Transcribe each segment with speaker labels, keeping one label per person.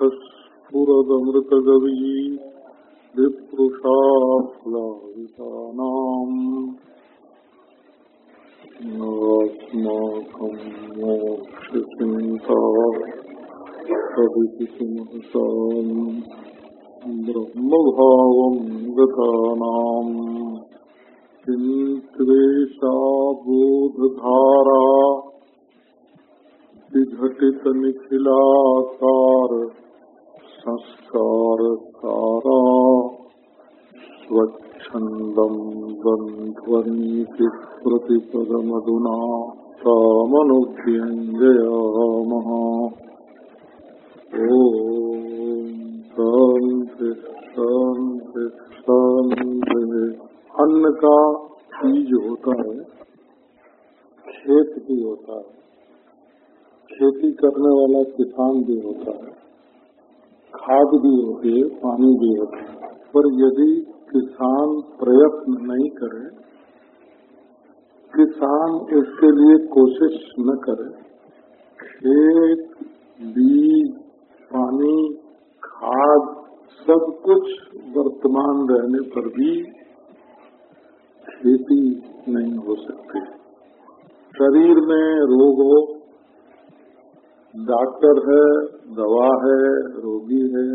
Speaker 1: कण्ठस्फुरदमृतगवी विप्रुषाफ्लावितानाम् अस्माकम् मोक्षचिन्ता सदिति किमहसाम् ब्रह्मभावम् गतानाम् किन्त्वेषा बोधधारा विघटित संस्कार स्वच्छन्दम् बन्ध्वनीति प्रतिपदमधुना सामनुव्यञ्जयामः ॐ अन्न का बीज होता है, खेत भी होता है। खेती करने वाला किसान भी होता है। खाद भी होती है, पानी भी होता है। पर यदि किसान प्रयत्न नहीं करे, किसान इसके लिए कोशिश न करे, खेत, बीज, पानी, खाद, सब कुछ वर्तमान रहने पर भी खेती नहीं हो सकती। शरीर में रोग हो डॉक्टर है, दवा है, रोगी है,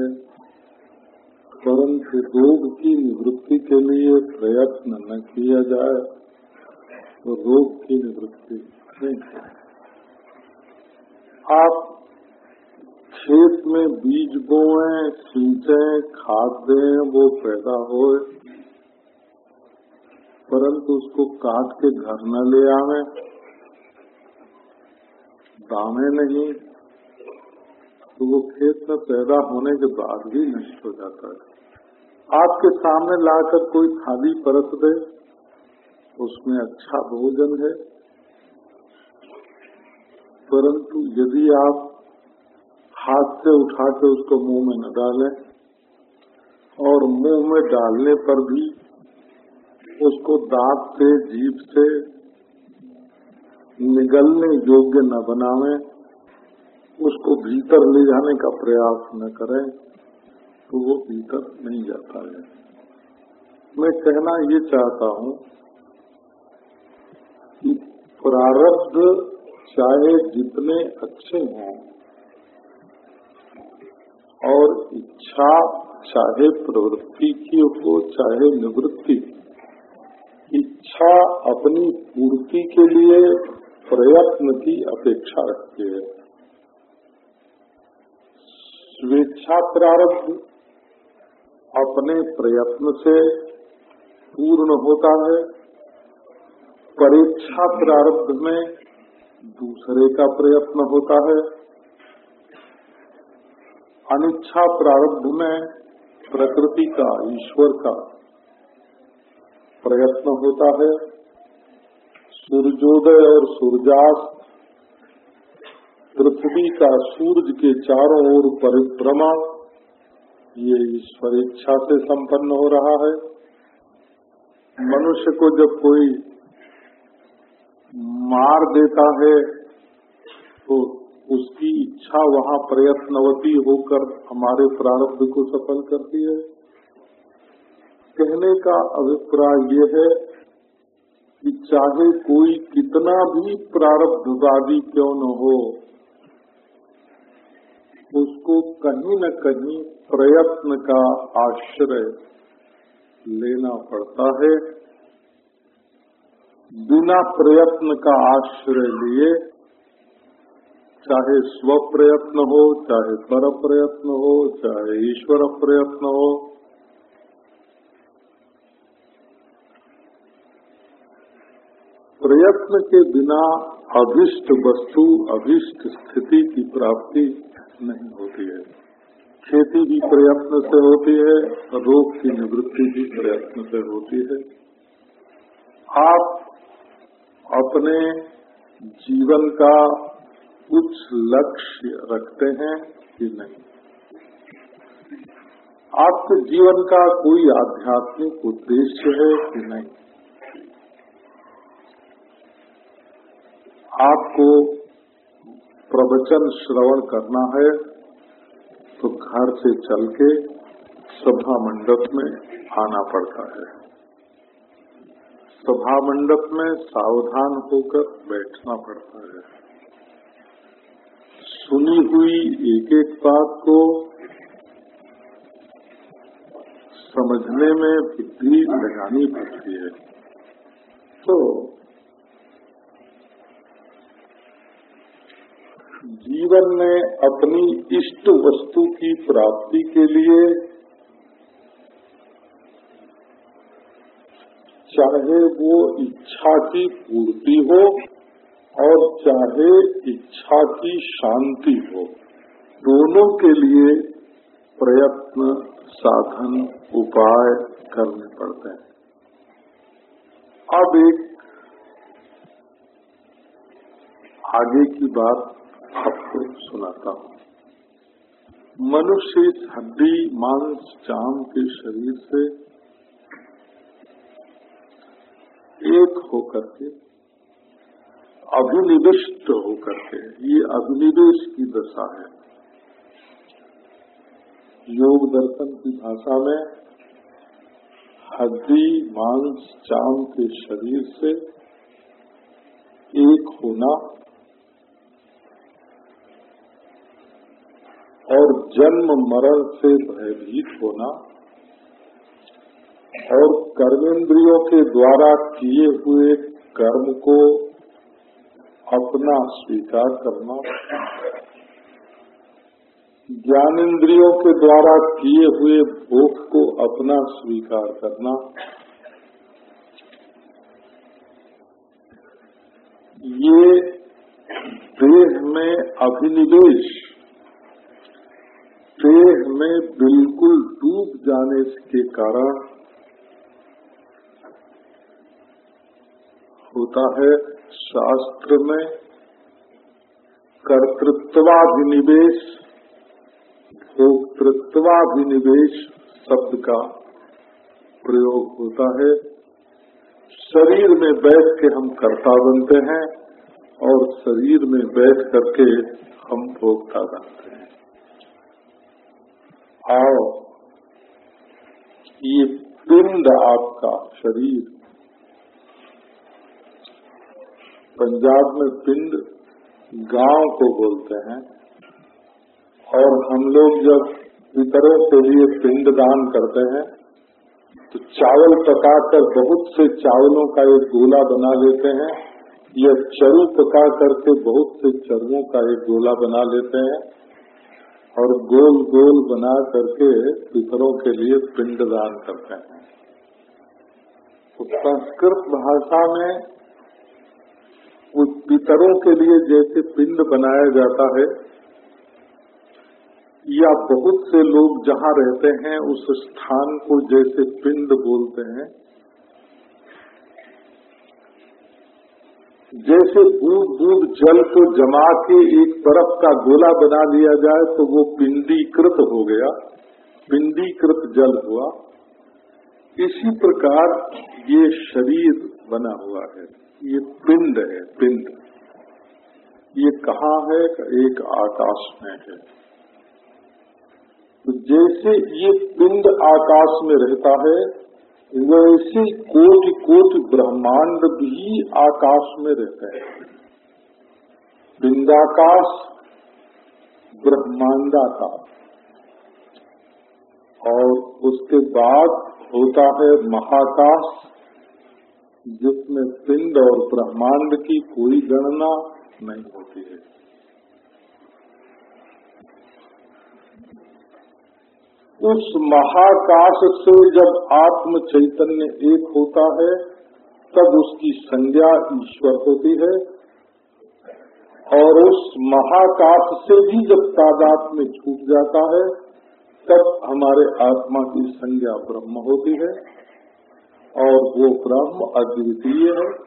Speaker 1: परंतु रोग की निवृत्ति के लिए प्रयत्न न किया जाए तो रोग की निवृत्ति नहीं। आप खेत में बीज बोए, सींचे, खाद दें, वो पैदा हो परंतु उसको काट के घर न ले आवे। दामे नहीं तो वो खेत में पैदा होने के बाद भी नष्ट हो जाता है। आपके सामने लाकर कोई थाली परत दे, उसमें अच्छा भोजन है। परंतु यदि आप हाथ से उठा के उसको मुँह में न डालें और मुँह में डालने पर भी उसको दांत से, जीभ से निगलने योग्य न बनावे भीतर ले जाने का प्रयास न करें तो वो भीतर नहीं जाता है। मैं कहना ये चाहता हूँ कि प्रारब्ध चाहे जितने अच्छे हों और इच्छा चाहे प्रवृत्ति की हो, चाहे निवृत्ति, इच्छा अपनी पूर्ति के लिए प्रयत्न की अपेक्षा रखती है। स्वेच्छा प्रारब्ध अपने प्रयत्न से पूर्ण होता है। परीक्षा प्रारब्ध में दूसरे का प्रयत्न होता है। अनिच्छा प्रारब्ध में प्रकृति का, ईश्वर का प्रयत्न होता है। सूर्योदय और सूर्यास्त पृथ्वी का सूरज के चारों ओर परिक्रमा, ये ईश्वर इच्छा से संपन्न हो रहा है। मनुष्य को जब कोई मार देता है तो उसकी इच्छा वहाँ प्रयत्नवती होकर हमारे प्रारब्ध को सफल करती है। कहने का अभिप्राय ये है कि चाहे कोई कितना भी प्रारब्धवादी क्यों न हो उसको कहीं न कहीं प्रयत्न का आश्रय लेना पड़ता है। बिना प्रयत्न का आश्रय लिए, चाहे स्व प्रयत्न हो, चाहे पर प्रयत्न हो, चाहे ईश्वर प्रयत्न हो, प्रयत्न के बिना अभिष्ट वस्तु, अभिष्ट स्थिति की प्राप्ति नहीं होती है। खेती भी प्रयत्न से होती है, रोग की निवृत्ति भी प्रयत्न से होती है। आप अपने जीवन का कुछ लक्ष्य रखते हैं कि नहीं? आपके जीवन का कोई आध्यात्मिक उद्देश्य है कि नहीं? आपको प्रवचन श्रवण करना है तो घर से चल के सभा मंडप में आना पड़ता है। सभा मंडप में सावधान होकर बैठना पड़ता है। सुनी हुई एक एक बात को समझने में बुद्धि लगानी पड़ती है। तो जीवन में अपनी इष्ट वस्तु की प्राप्ति के लिए चाहे वो इच्छा की पूर्ति हो और चाहे इच्छा की शांति हो, दोनों के लिए प्रयत्न, साधन, उपाय करने पड़ते हैं। अब एक आगे की बात आपको सुनाता हूँ। मनुष्य इस हड्डी, मांस चाम के शरीर से एक होकर के, अभिनिविष्ट होकर के, ये अभिनिवेश की दशा है। योग दर्शन की भाषा में हड्डी, मांस चाम के शरीर से एक होना और जन्म मरण से भयभीत होना और कर्मेंद्रियों के द्वारा किए हुए कर्म को अपना स्वीकार करना ज्ञानेन्द्रियों के द्वारा किए हुए भोग को अपना स्वीकार करना, ये देह में अभिनिवेश देह में बिल्कुल डूब जाने के कारण होता है शास्त्र में कर्तृत्वाभिनिवेश, भोक्तृत्वाभिनिवेश शब्द का प्रयोग होता है। शरीर में बैठ के हम कर्ता बनते हैं और शरीर में बैठ करके हम भोक्ता बनते हैं। आओ। ये पिंड आपका शरीर। पंजाब में पिंड गाँव को बोलते हैं। और हम लोग जब पितरों के लिए पिंड दान करते हैं तो चावल पकाकर बहुत से चावलों का एक गोला बना लेते हैं। या चरु पका करके बहुत से चरुओं का एक गोला बना लेते हैं। और गोल गोल बना करके पितरों के लिए पिंड दान करते हैं। तो संस्कृत भाषा में उस पितरों के लिए जैसे पिंड बनाया जाता है, या बहुत से लोग जहाँ रहते हैं, उस स्थान को जैसे पिंड बोलते हैं जैसे बूंद बूंद जल को जमा के एक बर्फ़ का गोला बना लिया जाए तो वो पिंडीकृत हो गया, पिंडीकृत जल हुआ। इसी प्रकार ये शरीर बना हुआ है, ये पिंड है, पिंड। ये कहाँ है? एक आकाश में है। तो जैसे ये पिंड आकाश में रहता है वैसे कोटि कोटि ब्रह्मांड भी आकाश में रहते हैं। बिंदाकाश ब्रह्मांडाकाश और उसके बाद होता है महाकाश, जिसमें पिंड और ब्रह्मांड की कोई गणना नहीं होती है। उस महाकाश से जब आत्म चैतन्य एक होता है, तब उसकी संज्ञा ईश्वर होती है। और उस महाकाश से भी जब तादात में छूट जाता है, तब हमारे आत्मा की संज्ञा ब्रह्म होती है। और वो ब्रह्म अद्वितीय है।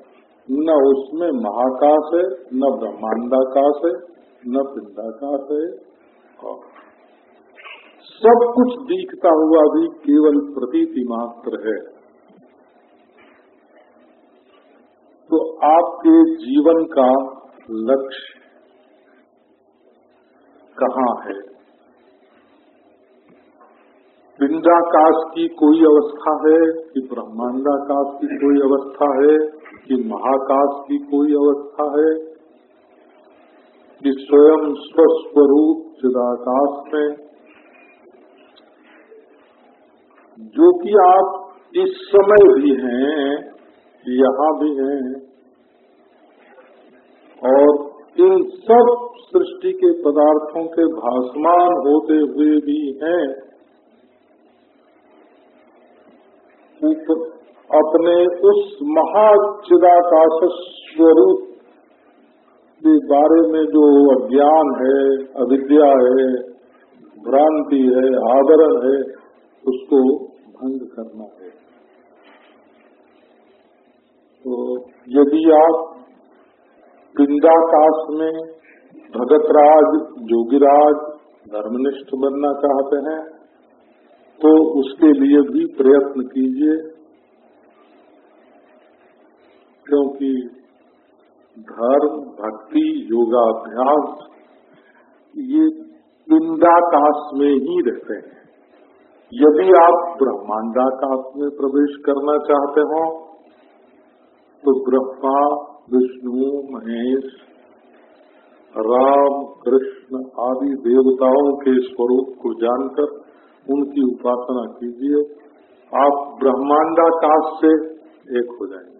Speaker 1: न उसमें महाकाश है, न ब्रह्मांडाकाश है, न पिंडाकाश है। और सब कुछ दिखता हुआ भी केवल प्रतीति मात्र है। तो आपके जीवन का लक्ष्य कहाँ है? पिंडाकाश की कोई अवस्था है कि ब्रह्मांडाकाश की कोई अवस्था है कि महाकाश की कोई अवस्था है? कि स्वयं स्वस्वरूप चिदाकाश में जो कि आप इस समय भी हैं, यहाँ भी हैं। और इन सब सृष्टि के पदार्थों के भासमान होते हुए भी हैं। अपने उस महाचिदाकाश स्वरूप के बारे में जो अज्ञान है, अविद्या है, भ्रांति है, आदरण है, उसको भंग करना है। तो यदि आप पिंडाकाश में भगतराज, जोगिराज, धर्मनिष्ठ बनना चाहते हैं तो उसके लिए भी प्रयत्न कीजिए, क्योंकि धर्म, भक्ति, योगाभ्यास ये पिंडाकाश में ही रहते हैं। यदि आप ब्रह्मांडाकाश में प्रवेश करना चाहते हो तो ब्रह्मा विष्णु, महेश, राम, कृष्ण आदि देवताओं के स्वरूप को जानकर उनकी उपासना कीजिए। आप ब्रह्मांडाकाश से एक हो जाएँगे।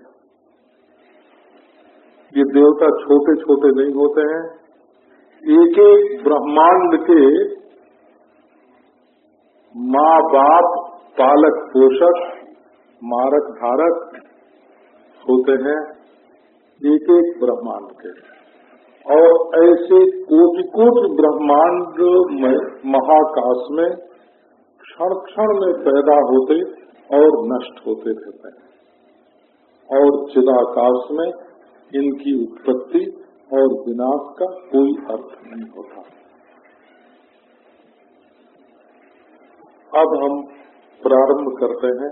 Speaker 1: ये देवता छोटे छोटे नहीं होते हैं। एक एक ब्रह्मांड के माँ बाप पालक पोषक मारक धारक होते हैं एक एक ब्रह्मांड के। और ऐसे कोटि कोटि ब्रह्मांड महाकाश में क्षण क्षण में पैदा होते और नष्ट होते रहते हैं। और चिदाकाश में इनकी उत्पत्ति और विनाश का कोई अर्थ नहीं होता। अब हम प्रारंभ करते हैं।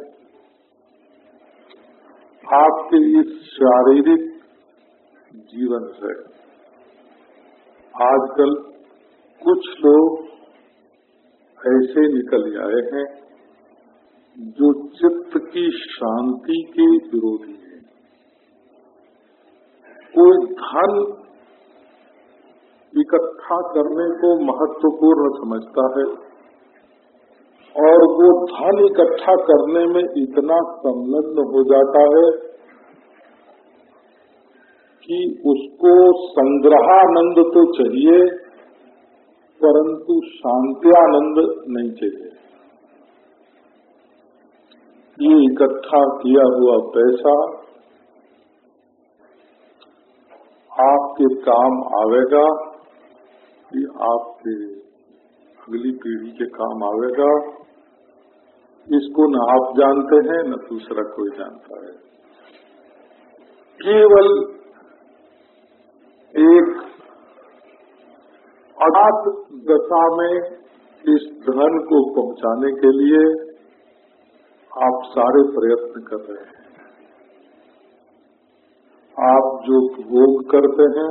Speaker 1: आपके इस शारीरिक जीवन से आजकल कुछ लोग ऐसे निकल आए हैं जो चित्त की शांति के विरोधी हैं। कोई धन इकट्ठा करने को महत्वपूर्ण समझता है। और वो धन इकट्ठा करने में इतना संलग्न हो जाता है कि उसको संग्रहानंद तो चाहिए, परंतु शांत्यानंद नहीं चाहिए। ये इकट्ठा किया हुआ पैसा आपके काम आवेगा कि आपके अगली पीढ़ी के काम आवेगा। इसको न आप जानते हैं, न दूसरा कोई जानता है। केवल एक अनाथ दशा में इस धन को पहुँचाने के लिए आप सारे प्रयत्न कर रहे हैं। आप जो भोग करते हैं,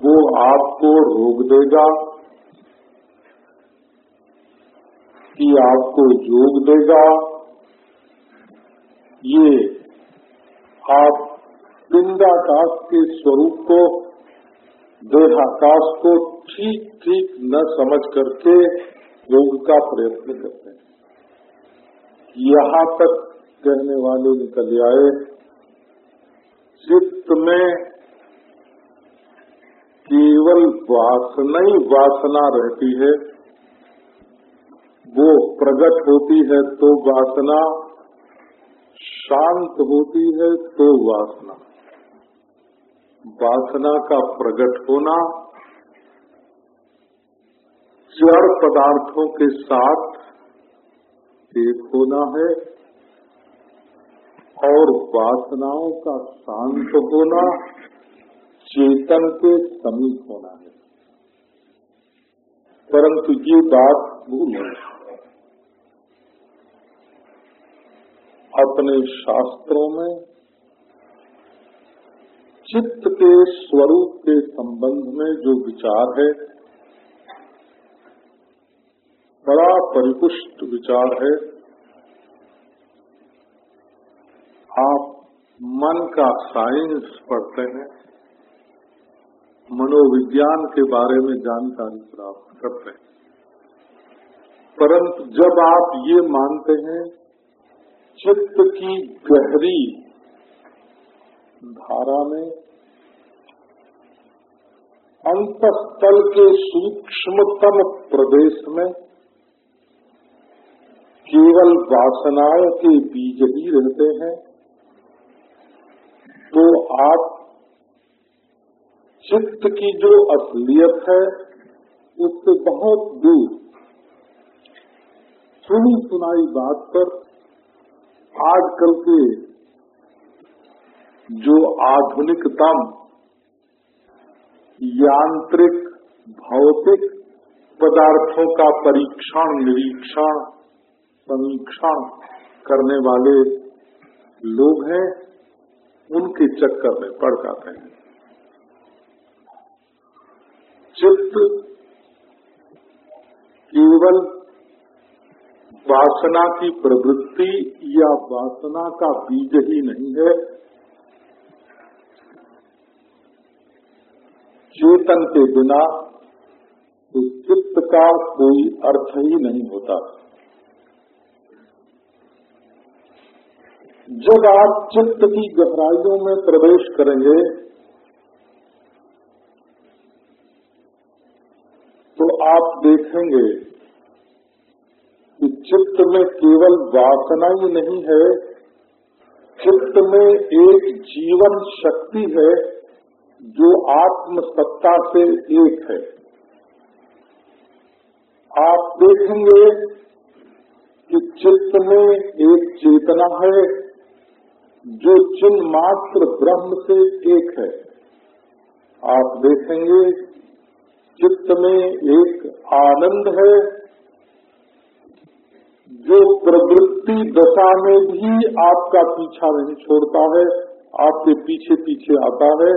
Speaker 1: वो आपको रोक देगा। कि आपको योग देगा। ये आप पिंडाकाश के स्वरूप को, देहाकाश को ठीक ठीक न समझ करके योग का प्रयत्न करते हैं। यहाँ तक कहने वाले निकल आए, चित्त में केवल वासना ही वासना रहती है। वो प्रकट होती है तो वासना, शांत होती है तो वासना। वासना का प्रकट होना, जड़ पदार्थों के साथ एक होना है, और वासनाओं का शांत होना, चेतन के समीप होना है। परंतु ये बात भूल है अपने शास्त्रों में चित्त के स्वरूप के संबंध में जो विचार है, बड़ा परिपुष्ट विचार है। आप मन का साइंस पढ़ते हैं, मनोविज्ञान के बारे में जानकारी प्राप्त करते हैं। परंतु जब आप ये मानते हैं चित्त की गहरी धारा में अंतस्थल के सूक्ष्मतम प्रदेश में केवल वासनाओं के बीज ही रहते हैं। तो आप चित्त की जो असलियत है, उससे बहुत दूर, सुनी सुनाई बात पर आजकल के जो आधुनिकतम यांत्रिक भौतिक पदार्थों का परीक्षण, निरीक्षण, समीक्षण करने वाले लोग हैं, उनके चक्कर में पड़ जाते हैं। चित्त केवल वासना की प्रवृत्ति या वासना का बीज ही नहीं है। चेतन के बिना तो चित्त का कोई अर्थ ही नहीं होता। जब आप चित्त की गहराइयों में प्रवेश करेंगे तो आप देखेंगे चित्त में केवल वासना ही नहीं है, चित्त में एक जीवन शक्ति है जो आत्म सत्ता से एक है। आप देखेंगे कि चित्त में एक चेतना है जो चिन्ह मात्र ब्रह्म से एक है। आप देखेंगे चित्त में एक आनंद है जो प्रवृत्ति दशा में भी आपका पीछा नहीं छोड़ता है, आपके पीछे पीछे आता है,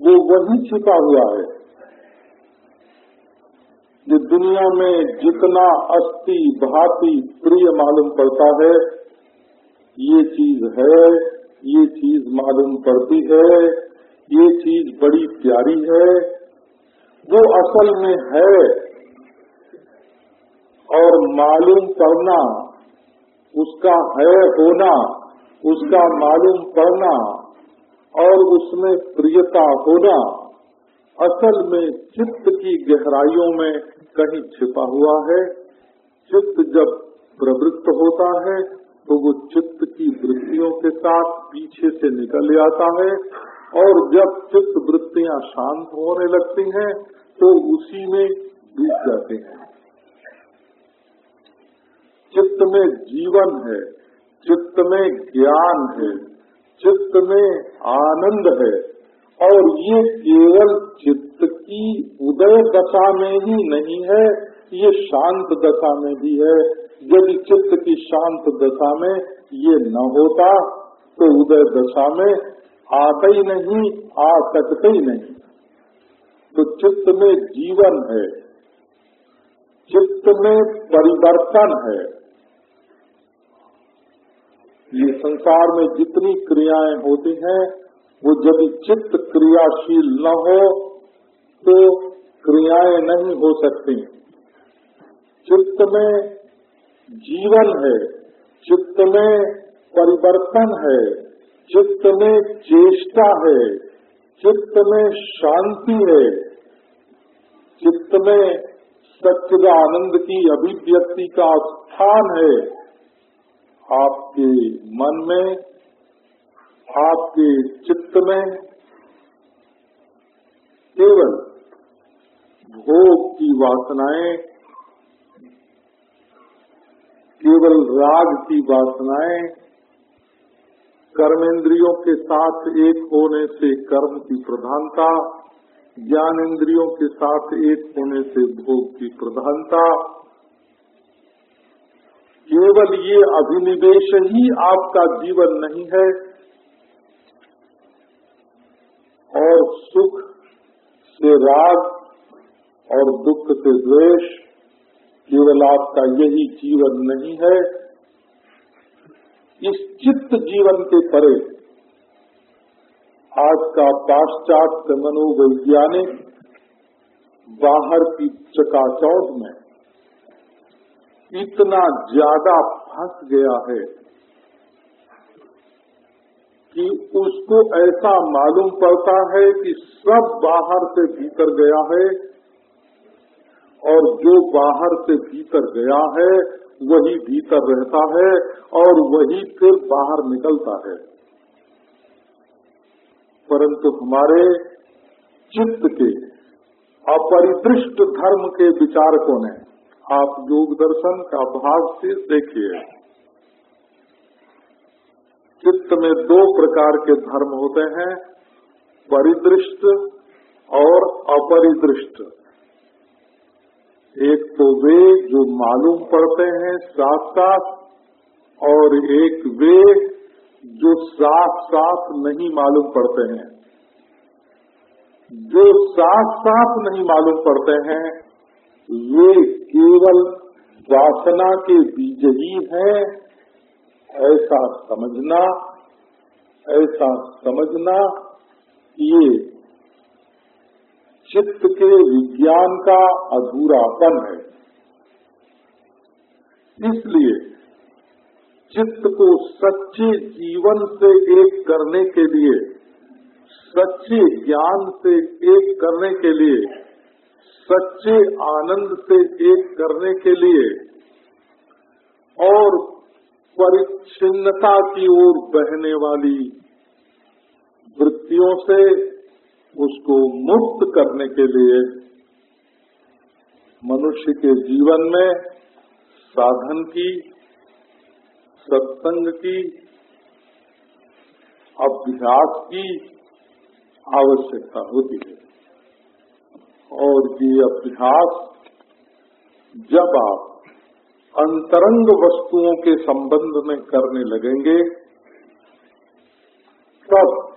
Speaker 1: वो वही छिपा हुआ है। जो दुनिया में जितना अस्थि, भांति, प्रिय मालूम पड़ता है, ये चीज़ है, ये चीज़ मालूम पड़ती है, ये चीज़ बड़ी प्यारी है, वो असल में है। और मालूम पड़ना उसका है होना, उसका मालूम पड़ना और उसमें प्रियता होना, असल में चित्त की गहराइयों में कहीं छिपा हुआ है। चित्त जब प्रवृत्त होता है तो वो चित्त की वृत्तियों के साथ पीछे से निकल जाता है और जब चित्त वृत्तियाँ शांत होने लगती हैं तो उसी में बीत जाते हैं। चित्त में जीवन है, चित्त में ज्ञान है, चित्त में आनंद है। और ये केवल चित्त की उदय दशा में ही नहीं है, ये शांत दशा में भी है। यदि चित्त की शांत दशा में ये न होता तो उदय दशा में आता ही नहीं, आ सकते ही नहीं। तो चित्त में जीवन है, चित्त में परिवर्तन है। ये संसार में जितनी क्रियाएँ होती हैं, वो जब चित्त क्रियाशील न हो तो क्रियाएँ नहीं हो सकती। चित्त में जीवन है, चित्त में परिवर्तन है, चित्त में चेष्टा है, चित्त में शांति है, चित्त में सच्चिदानंद की अभिव्यक्ति का स्थान है। आपके मन में, आपके चित्त में केवल भोग की वासनाएँ, केवल राग की वासनाएँ कर्मेंद्रियों के साथ एक होने से कर्म की प्रधानता ज्ञान इंद्रियों के साथ एक होने से भोग की प्रधानता केवल ये अभिनिवेश ही आपका जीवन नहीं है। और सुख से राग और दुख से द्वेष केवल आपका यही जीवन नहीं है। इस चित्त जीवन के परे आज का पाश्चात्य मनोवैज्ञानिक बाहर की चकाचौंध में इतना ज़्यादा फंस गया है कि उसको ऐसा मालूम पड़ता है कि सब बाहर से भीतर गया है और जो बाहर से भीतर गया है, वही भीतर रहता है और वही फिर बाहर निकलता है। परंतु हमारे चित्त के अपरिदृष्ट धर्म के विचारकों ने आप योग दर्शन का भाव से देखिए। चित्त में दो प्रकार के धर्म होते हैं, परिदृष्ट और अपरिदृष्ट। एक तो वे जो मालूम पड़ते हैं साथ साथ और एक वे जो साथ साथ नहीं मालूम पड़ते हैं। जो साथ साथ नहीं मालूम पड़ते हैं, वे केवल वासना के बीज ही है। ऐसा समझना ऐसा समझना, ये चित्त के विज्ञान का अधूरापन है। इसलिए चित्त को सच्चे जीवन से एक करने के लिए, सच्चे ज्ञान से एक करने के लिए सच्चे आनंद से एक करने के लिए और परिच्छिन्नता की ओर बहने वाली वृत्तियों से उसको मुक्त करने के लिए मनुष्य के जीवन में साधन की, सत्संग की, अभ्यास की आवश्यकता होती है। और ये अभ्यास, जब आप अंतरंग वस्तुओं के संबंध में करने लगेंगे, तब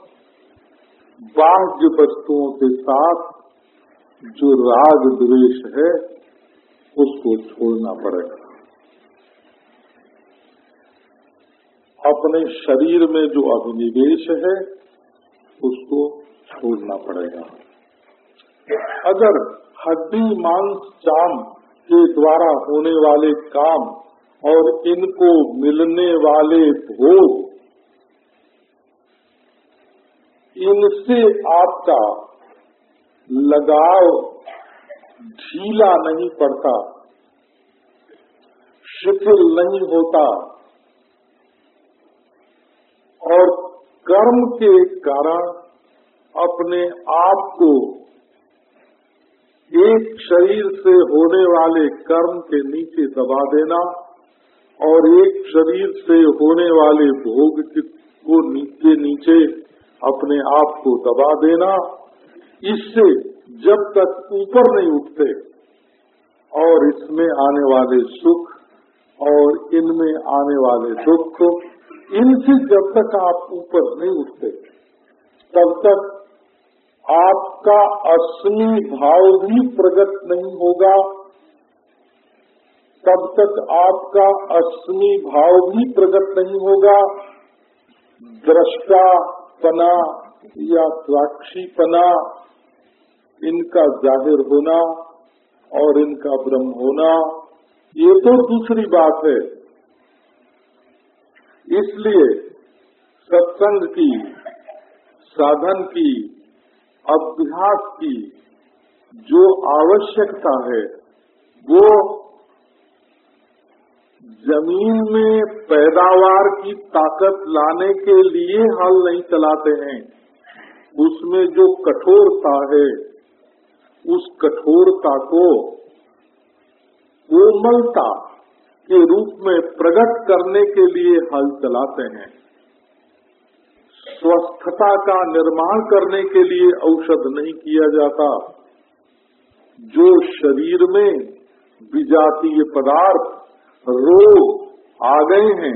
Speaker 1: बाह्य वस्तुओं के साथ जो राग द्वेष है, उसको छोड़ना पड़ेगा। अपने शरीर में जो अभिनिवेश है, उसको छोड़ना पड़ेगा। अगर हड्डी, मांस चाम के द्वारा होने वाले काम और इनको मिलने वाले भोग, इनसे आपका लगाव ढीला नहीं पड़ता, शिथिल नहीं होता और कर्म के कारण अपने आप को एक शरीर से होने वाले कर्म के नीचे दबा देना और एक शरीर से होने वाले भोग को नीचे नीचे अपने आप को दबा देना। इससे जब तक ऊपर नहीं उठते और इसमें आने वाले सुख और इनमें आने वाले दुख, इनसे जब तक आप ऊपर नहीं उठते, तब तक आपका असली भाव भी प्रकट नहीं होगा। तब तक आपका असली भाव भी प्रकट नहीं होगा। दृष्टा पना या साक्षी पना, इनका ज़ाहिर होना और इनका ब्रह्म होना, ये तो दूसरी बात है। इसलिए सत्संग की, साधन की अभ्यास की जो आवश्यकता है, वो ज़मीन में पैदावार की ताकत लाने के लिए हल नहीं चलाते हैं। उसमें जो कठोरता है, उस कठोरता को कोमलता के रूप में प्रकट करने के लिए हल चलाते हैं। स्वस्थता का निर्माण करने के लिए औषध नहीं किया जाता। जो शरीर में विजातीय पदार्थ, रोग आ गए हैं,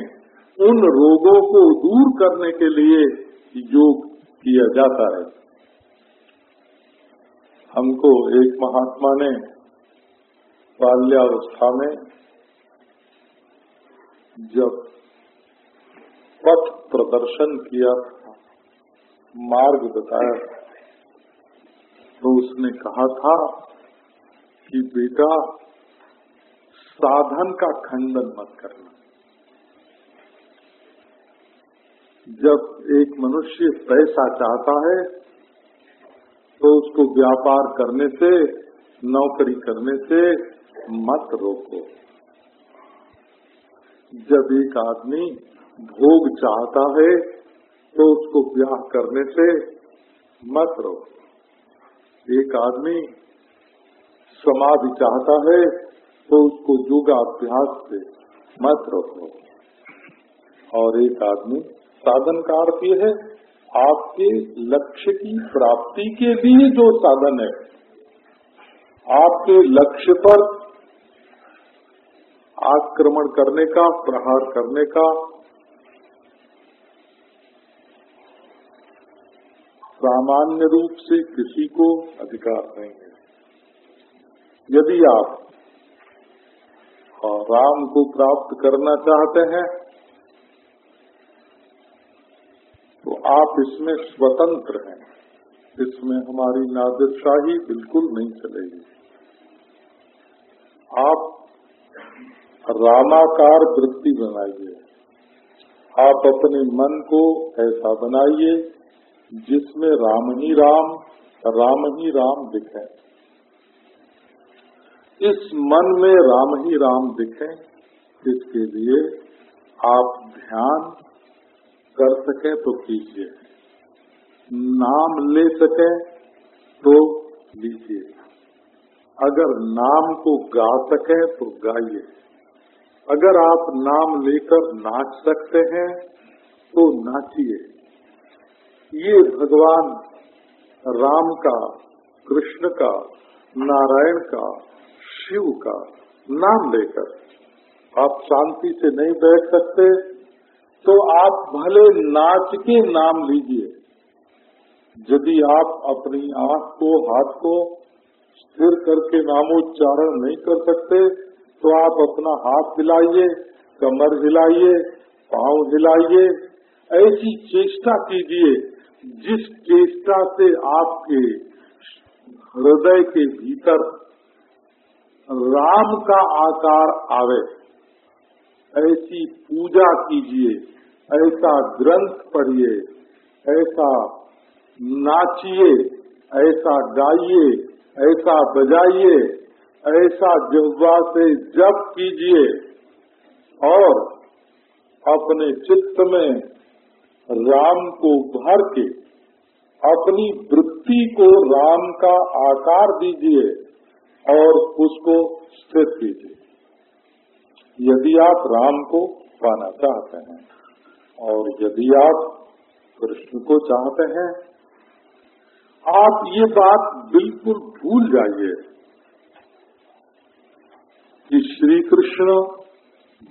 Speaker 1: उन रोगों को दूर करने के लिए योग किया जाता है। हमको एक महात्मा ने बाल्यावस्था में जब पथ प्रदर्शन किया मार्ग बताया। तो उसने कहा था कि बेटा, साधन का खंडन मत करना। जब एक मनुष्य पैसा चाहता है तो उसको व्यापार करने से, नौकरी करने से मत रोको। जब एक आदमी भोग चाहता है तो उसको ब्याह करने से मत रोको एक आदमी समाधि चाहता है तो उसको योगाभ्यास से मत रखो और एक आदमी साधन का अर्थ है, आपके लक्ष्य की प्राप्ति के लिए जो साधन है, आपके लक्ष्य पर आक्रमण करने का, प्रहार करने का सामान्य रूप से किसी को अधिकार नहीं है। यदि आप राम को प्राप्त करना चाहते हैं तो आप इसमें स्वतंत्र हैं। इसमें हमारी नादिरशाही बिल्कुल नहीं चलेगी। आप रामाकार वृत्ति बनाइए। आप अपने मन को ऐसा बनाइए जिसमें राम ही राम राम ही राम दिखे। इस मन में राम ही राम दिखे, इसके लिए आप ध्यान कर सके तो कीजिए। नाम ले सके तो लीजिए। अगर नाम को गा सके तो गाइए। अगर आप नाम लेकर नाच सकते हैं तो नाचिए। ये भगवान राम का, कृष्ण का, नारायण का, शिव का नाम लेकर आप शांति से नहीं बैठ सकते तो आप भले नाच के नाम लीजिए। यदि आप अपनी आँख को, हाथ को स्थिर करके नामोच्चारण नहीं कर सकते तो आप अपना हाथ हिलाइए, कमर हिलाइए, पाँव हिलाइए, ऐसी चेष्टा कीजिए जिस चेष्टा से आपके हृदय के भीतर राम का आकार आवे, ऐसी पूजा कीजिए, ऐसा ग्रंथ पढ़िए, ऐसा नाचिए, ऐसा गाइए, ऐसा बजाइए, ऐसा जिह्वा से जप कीजिए और अपने चित्त में राम को भर के अपनी वृत्ति को राम का आकार दीजिए और उसको स्थित कीजिए। यदि आप राम को पाना चाहते हैं और यदि आप कृष्ण को चाहते हैं, आप ये बात बिल्कुल भूल जाइए कि श्री कृष्ण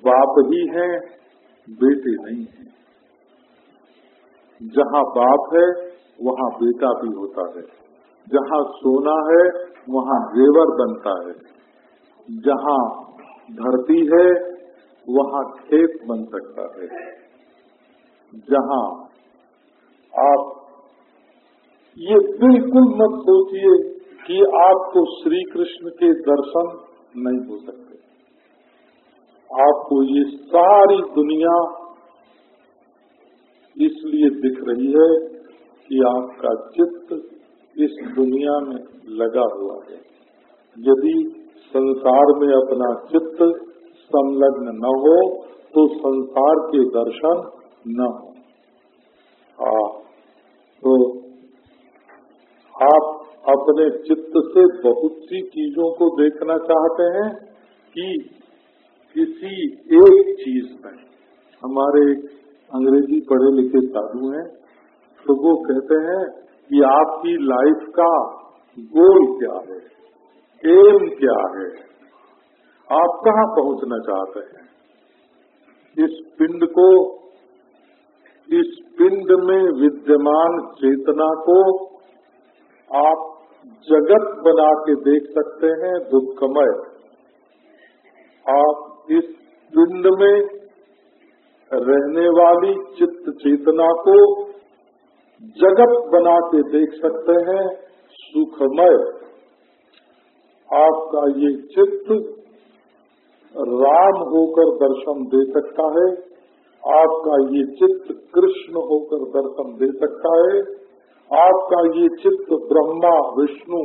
Speaker 1: बाप ही है, बेटे नहीं है। जहाँ बाप है, वहाँ बेटा भी होता है। जहाँ सोना है, वहाँ जेवर बनता है। जहाँ धरती है, वहाँ खेत बन सकता है। जहाँ आप ये बिल्कुल मत सोचिए कि आपको श्री कृष्ण के दर्शन नहीं हो सकते। आपको ये सारी दुनिया इसलिए दिख रही है कि आपका चित्त इस दुनिया में लगा हुआ है। यदि संसार में अपना चित्त संलग्न न हो तो संसार के दर्शन न हो। हाँ तो आप अपने चित्त से बहुत सी चीज़ों को देखना चाहते हैं कि किसी एक चीज़ में, हमारे अंग्रेज़ी पढ़े लिखे साधु हैं तो वो कहते हैं कि आपकी लाइफ का गोल क्या है? एम क्या है? आप कहाँ पहुँचना चाहते हैं? इस पिंड को, इस पिंड में विद्यमान चेतना को आप जगत बना के देख सकते हैं, दुखमय। आप इस पिंड में रहने वाली चित्त चेतना को जगत बना के देख सकते हैं, सुखमय। आपका ये चित्त राम होकर दर्शन दे सकता है, आपका ये चित्त कृष्ण होकर दर्शन दे सकता है, आपका ये चित्त ब्रह्मा, विष्णु,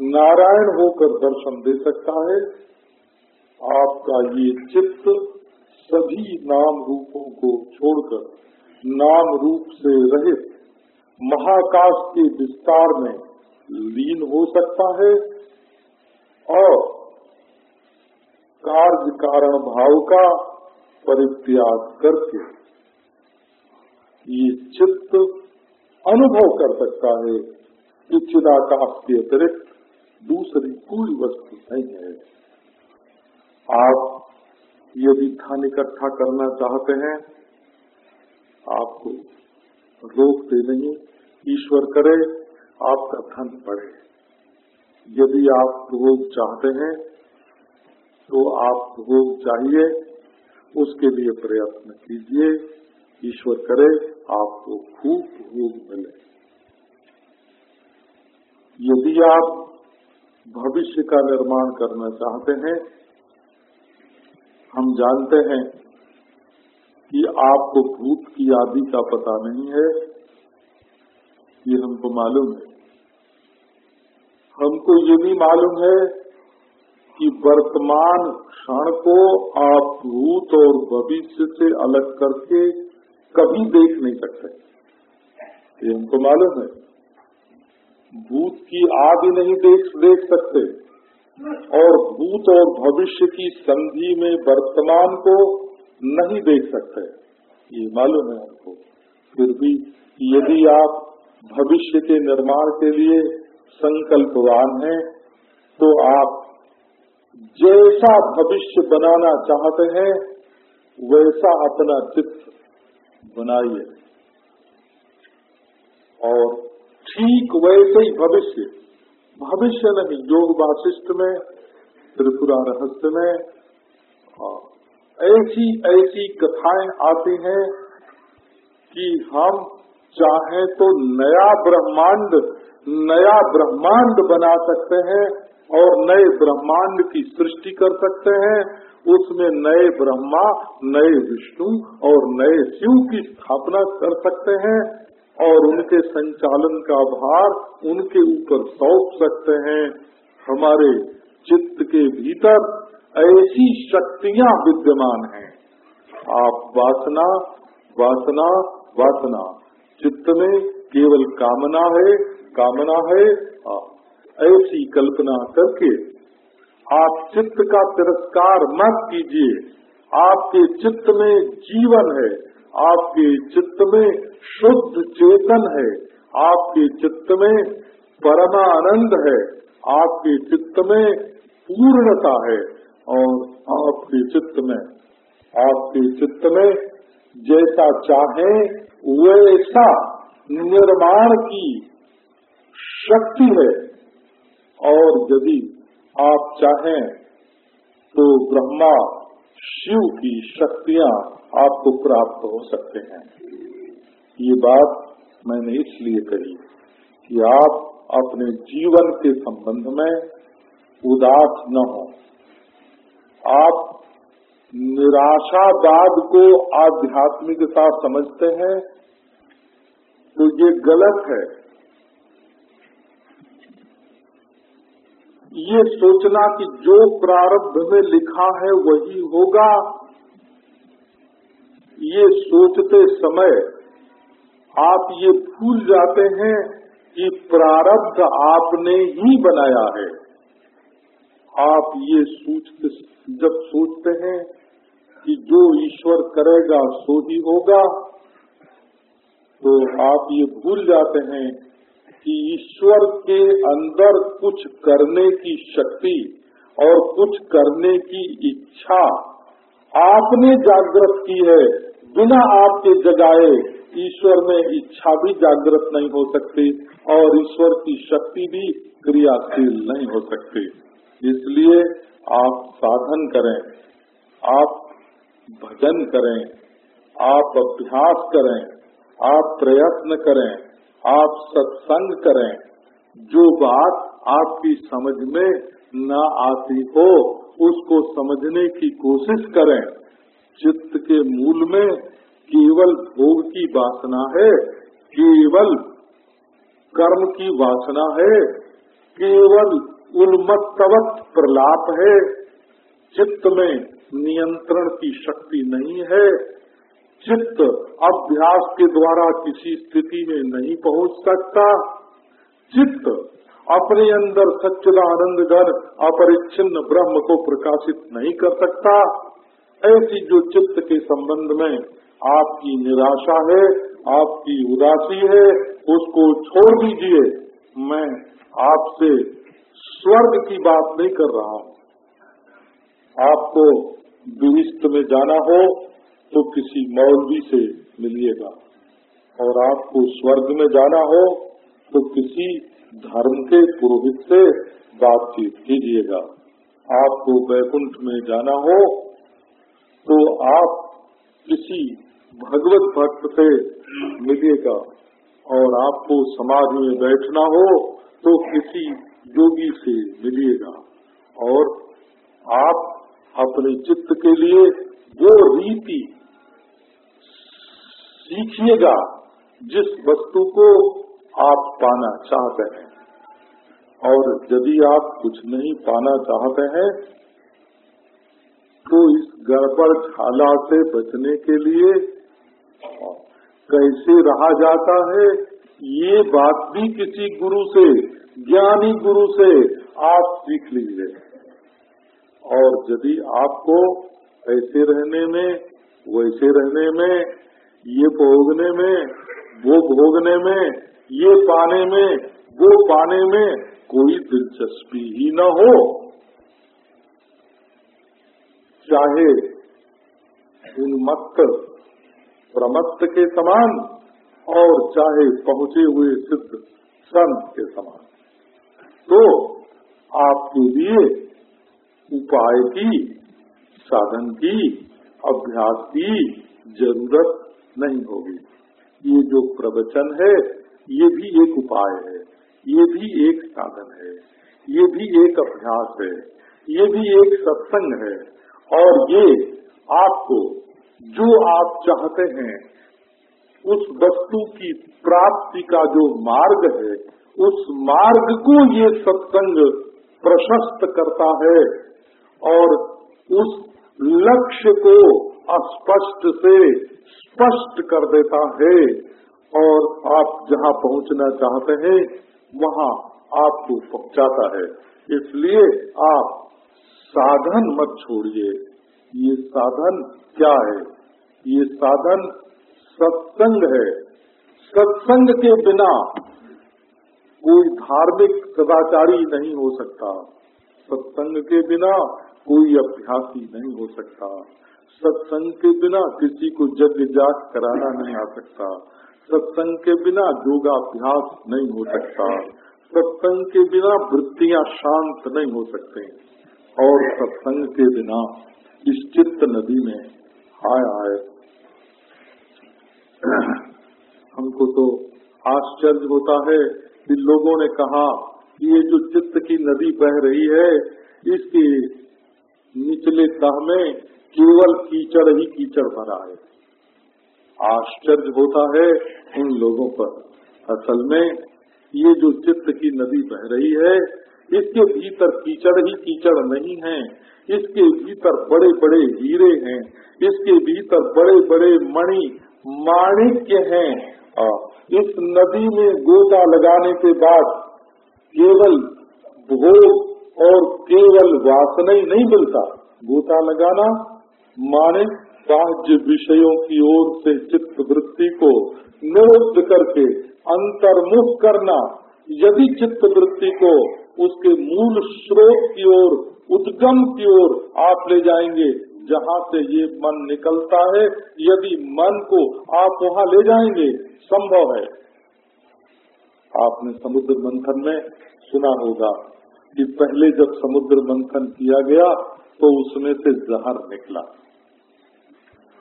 Speaker 1: नारायण होकर दर्शन दे सकता है, आपका ये चित्त सभी नाम रूपों को छोड़कर नाम रूप से रहित महाकाश के विस्तार में लीन हो सकता है और कार्य कारण भाव का परित्याग करके ये चित्त अनुभव कर सकता है कि चिदाकाश के अतिरिक्त दूसरी कोई वस्तु नहीं है। आप यदि धन इकट्ठा करना चाहते हैं, आपको रोकते नहीं। ईश्वर करे, आपका धन बढ़े। यदि आप भोग चाहते हैं तो आप भोग चाहिए, उसके लिए प्रयत्न कीजिए। ईश्वर करे, आपको खूब भोग मिले। यदि आप भविष्य का निर्माण करना चाहते हैं हम जानते हैं कि आपको भूत की आदि का पता नहीं है, ये हमको मालूम है। हमको ये भी मालूम है कि वर्तमान क्षण को आप भूत और भविष्य से अलग करके कभी देख नहीं सकते। ये हमको मालूम है। भूत की आदि नहीं देख देख सकते। और भूत और भविष्य की संधि में वर्तमान को नहीं देख सकते। ये मालूम है आपको फिर भी यदि आप भविष्य के निर्माण के लिए संकल्पवान हैं तो आप जैसा भविष्य बनाना चाहते हैं, वैसा अपना चित्र बनाइए। और ठीक वैसे ही भविष्य भविष्य नहीं, योग वाशिष्ठ में, त्रिपुरा रहस्य में ऐसी ऐसी कथाएँ आती हैं कि हम चाहे तो नया ब्रह्मांड नया ब्रह्मांड बना सकते हैं और नए ब्रह्मांड की सृष्टि कर सकते हैं। उसमें नए ब्रह्मा, नए विष्णु और नए शिव की स्थापना कर सकते हैं। और उनके संचालन का भार उनके ऊपर सौंप सकते हैं। हमारे चित्त के भीतर ऐसी शक्तियाँ विद्यमान हैं। आप वासना वासना वासना। चित्त में केवल कामना है कामना है। ऐसी कल्पना करके आप चित्त का तिरस्कार मत कीजिए। आपके चित्त में जीवन है। आपके चित्त में शुद्ध चेतन है, आपके चित्त में परमानंद है, आपके चित्त में पूर्णता है और आपके चित्त में, आपके चित्त में जैसा चाहे वैसा निर्माण की शक्ति है। और यदि आप चाहें तो ब्रह्मा शिव की शक्तियाँ आपको प्राप्त हो सकते हैं। ये बात मैंने इसलिए कही कि आप अपने जीवन के संबंध में उदास न हो। आप निराशावाद को आध्यात्मिकता समझते हैं। तो ये गलत है ये सोचना कि जो प्रारब्ध में लिखा है वही होगा। ये सोचते समय आप ये भूल जाते हैं कि प्रारब्ध आपने ही बनाया है। आप ये सोचते, जब सोचते हैं कि जो ईश्वर करेगा, सो ही होगा। तो आप ये भूल जाते हैं कि ईश्वर के अंदर कुछ करने की शक्ति और कुछ करने की इच्छा आपने जागृत की है, बिना आपके जगाए ईश्वर में इच्छा भी जागृत नहीं हो सकती और ईश्वर की शक्ति भी क्रियाशील नहीं हो सकती। इसलिए आप साधन करें, आप भजन करें, आप अभ्यास करें, आप प्रयत्न करें। आप सत्संग करें। जो बात आपकी समझ में न आती हो, उसको समझने की कोशिश करें। चित्त के मूल में केवल भोग की वासना है, केवल कर्म की वासना है, केवल उन्मत्तवत प्रलाप है। चित्त में नियंत्रण की शक्ति नहीं है चित्त अभ्यास के द्वारा किसी स्थिति में नहीं पहुँच सकता। चित्त अपने अंदर सच्चिदानंद घर अपरिच्छिन्न ब्रह्म को प्रकाशित नहीं कर सकता। ऐसी जो चित्त के संबंध में आपकी निराशा है, आपकी उदासी है, उसको छोड़ दीजिए। मैं आपसे स्वर्ग की बात नहीं कर रहा हूँ। आपको विहिष्ट में जाना हो तो किसी मौलवी से मिलिएगा। और आपको स्वर्ग में जाना हो तो किसी धर्म के पुरोहित से बातचीत कीजिएगा। आपको वैकुंठ में जाना हो तो आप किसी भगवत भक्त से मिलिएगा। और आपको समाज में बैठना हो तो किसी योगी से मिलिएगा। और आप अपने चित्त के लिए वो रीति सीखिएगा जिस वस्तु को आप पाना चाहते हैं। और यदि आप कुछ नहीं पाना चाहते हैं तो इस गड़बड़ छाला से बचने के लिए कैसे रहा जाता है, ये बात भी किसी गुरु से, ज्ञानी गुरु से आप सीख लीजिए। और यदि आपको ऐसे रहने में, वैसे रहने में ये भोगने में, वो भोगने में, ये पाने में, वो पाने में कोई दिलचस्पी ही न हो। चाहे उन्मत्त प्रमत्त के समान और चाहे पहुँचे हुए सिद्ध संत के समान। तो आपके लिए उपाय की, साधन की, अभ्यास की ज़रूरत नहीं होगी। ये जो प्रवचन है, ये भी एक उपाय है। ये भी एक साधन है। ये भी एक अभ्यास है। ये भी एक सत्संग है। और ये आपको, जो आप चाहते हैं, उस वस्तु की प्राप्ति का जो मार्ग है, उस मार्ग को ये सत्संग प्रशस्त करता है। और उस लक्ष्य को अस्पष्ट से स्पष्ट कर देता है और आप जहाँ पहुँचना चाहते हैं, वहाँ आपको पहुँचाता है। इसलिए आप साधन मत छोड़िए। ये साधन क्या है? ये साधन सत्संग है। सत्संग के बिना कोई धार्मिक सदाचारी नहीं हो सकता। सत्संग के बिना कोई अभ्यासी नहीं हो सकता। सत्संग के बिना किसी को जग जाग कराना नहीं आ सकता। सत्संग के बिना योगाभ्यास नहीं हो सकता। सत्संग के बिना वृत्तियाँ शांत नहीं हो सकते। और सत्संग के बिना इस चित्त नदी में हाय हाय। हमको तो आश्चर्य होता है कि लोगों ने कहा कि ये जो चित्त की नदी बह रही है, इसके निचले तह में केवल कीचड़ ही कीचड़ भरा है। आश्चर्य होता है उन लोगों पर। असल में ये जो चित्त की नदी बह रही है, इसके भीतर कीचड़ ही कीचड़ नहीं है। इसके भीतर बड़े बड़े हीरे हैं। इसके भीतर बड़े बड़े मणि माणिक्य हैं। इस नदी में गोता लगाने के बाद केवल भोग और केवल वासना ही नहीं मिलता। गोता लगाना माणिक बाह्य विषयों की ओर से चित्त वृत्ति को निरुद्ध करके अंतर्मुख करना। यदि चित्त वृत्ति को उसके मूल स्रोत की ओर, उद्गम की ओर आप ले जाएँगे, जहाँ से ये मन निकलता है, यदि मन को आप वहाँ ले जाएँगे, संभव है। आपने समुद्र मंथन में सुना होगा कि पहले जब समुद्र मंथन किया गया तो उसमें से जहर निकला।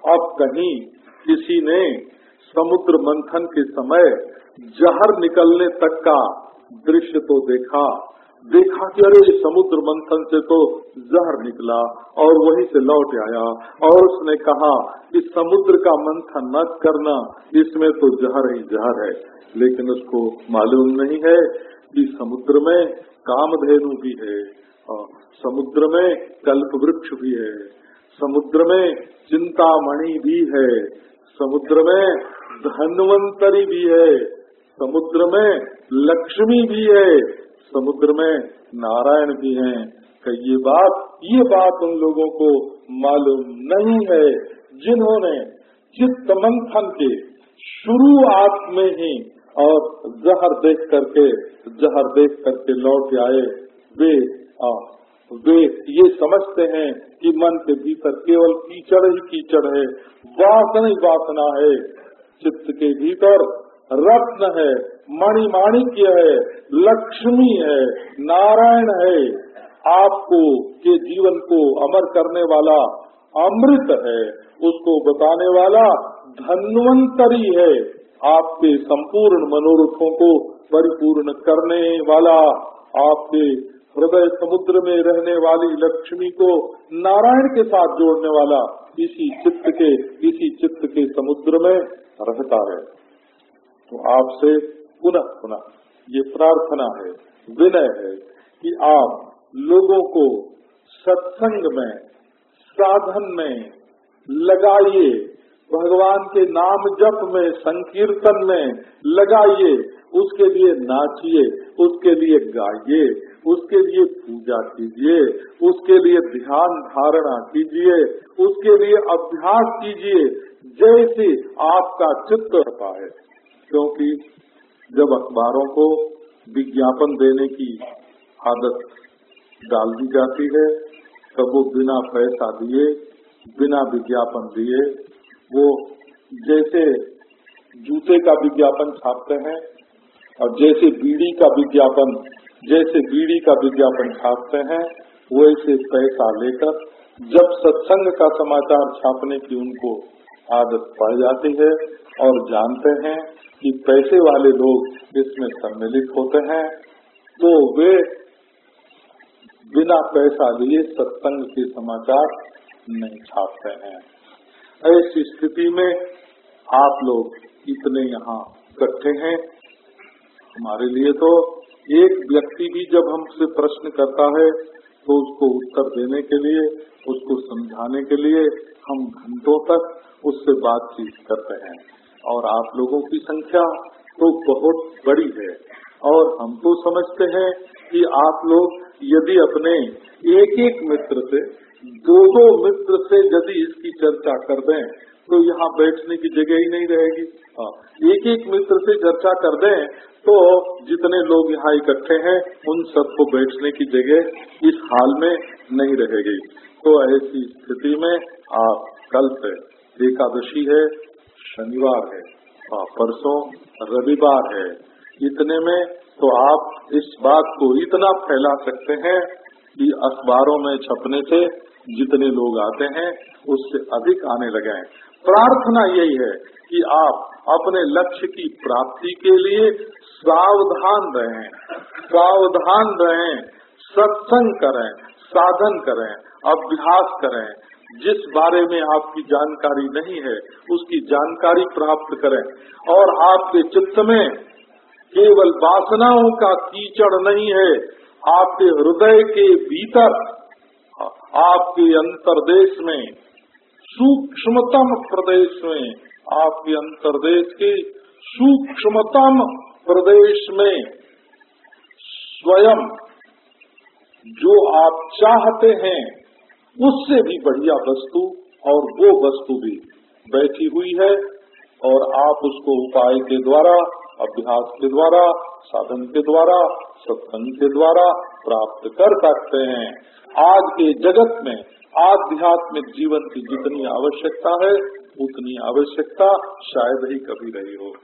Speaker 1: अब कहीं किसी ने समुद्र मंथन के समय जहर निकलने तक का दृश्य तो देखा देखा कि अरे समुद्र मंथन से तो जहर निकला और वहीं से लौट आया और उसने कहा कि समुद्र का मंथन न करना, इसमें तो जहर ही जहर है। लेकिन उसको मालूम नहीं है कि समुद्र में कामधेनु भी है समुद्र में कल्प वृक्ष भी है। समुद्र में चिंतामणि भी है। समुद्र में धनवंतरी भी है। समुद्र में लक्ष्मी भी है। समुद्र में नारायण भी हैं। ये बात ये बात उन लोगों को मालूम नहीं है जिन्होंने चित्त मंथन के शुरुआत में ही और जहर देख करके, जहर देख करके लौट आए। वे वे ये समझते हैं कि मन के भीतर केवल कीचड़ ही कीचड़ है। वासना ही वासना है। चित्त के भीतर रत्न है मणिमाणिक्य है, लक्ष्मी है, नारायण है। आपको, के जीवन को अमर करने वाला अमृत है, उसको बताने वाला धन्वंतरी है। आपके संपूर्ण मनोरथों को परिपूर्ण करने वाला आपके हृदय समुद्र में रहने वाली लक्ष्मी को नारायण के साथ जोड़ने वाला इसी चित्त के, इसी चित्त के समुद्र में रहता है। तो आपसे पुनः पुनः, ये प्रार्थना है, विनय है कि आप लोगों को सत्संग में, साधन में लगाइए, भगवान के नाम जप में, संकीर्तन में लगाइए उसके लिए नाचिए, उसके लिए गाइए, उसके लिए पूजा कीजिए, उसके लिए ध्यान धारणा कीजिए, उसके लिए अभ्यास कीजिए, जैसे आपका चित्त होता है। क्योंकि जब अखबारों को विज्ञापन देने की आदत डाल दी जाती है, तब वो बिना पैसा दिए, बिना विज्ञापन दिए, वो जैसे जूते का विज्ञापन छापते हैं और जैसे बीड़ी का विज्ञापन, जैसे बीड़ी का विज्ञापन छापते हैं, वैसे पैसा लेकर जब सत्संग का समाचार छापने की उनको आदत पड़ जाती है और जानते हैं कि पैसे वाले लोग इसमें सम्मिलित होते हैं तो वे बिना पैसा लिए सत्संग के समाचार नहीं छापते हैं। ऐसी स्थिति में आप लोग इतने यहाँ इकट्ठे हैं हमारे लिए तो एक व्यक्ति भी जब हमसे प्रश्न करता है तो उसको उत्तर देने के लिए, उसको समझाने के लिए हम घंटों तक उससे बातचीत करते हैं। और आप लोगों की संख्या तो बहुत बड़ी है। और हम तो समझते हैं कि आप लोग यदि अपने एक एक मित्र से दो दो मित्र से यदि इसकी चर्चा कर दें तो यहाँ बैठने की जगह ही नहीं रहेगी। हाँ एक एक मित्र से चर्चा कर दें तो जितने लोग यहाँ इकट्ठे हैं, उन सबको बैठने की जगह इस हाल में नहीं रहेगी तो ऐसी स्थिति में आप कल से एकादशी है, शनिवार है हाँ परसों रविवार है। इतने में तो आप इस बात को इतना फैला सकते हैं कि अखबारों में छपने से जितने लोग आते हैं, उससे अधिक आने लगे प्रार्थना यही है कि आप अपने लक्ष्य की प्राप्ति के लिए सावधान रहें सावधान रहें, सत्संग करें, साधन करें, अभ्यास करें। जिस बारे में आपकी जानकारी नहीं है, उसकी जानकारी प्राप्त करें। और आपके चित्त में केवल वासनाओं का कीचड़ नहीं है, आपके हृदय के भीतर, आपके अंतरदेश में सूक्ष्मतम प्रदेश में, आपके अंतरदेश के सूक्ष्मतम प्रदेश में स्वयं जो आप चाहते हैं, उससे भी बढ़िया वस्तु और वो वस्तु भी बैठी हुई है और आप उसको उपाय के द्वारा, अभ्यास के द्वारा, साधन के द्वारा, सत्संग के द्वारा प्राप्त कर सकते हैं। आज के जगत में आध्यात्मिक जीवन की जितनी आवश्यकता है उतनी आवश्यकता शायद ही कभी रही हो।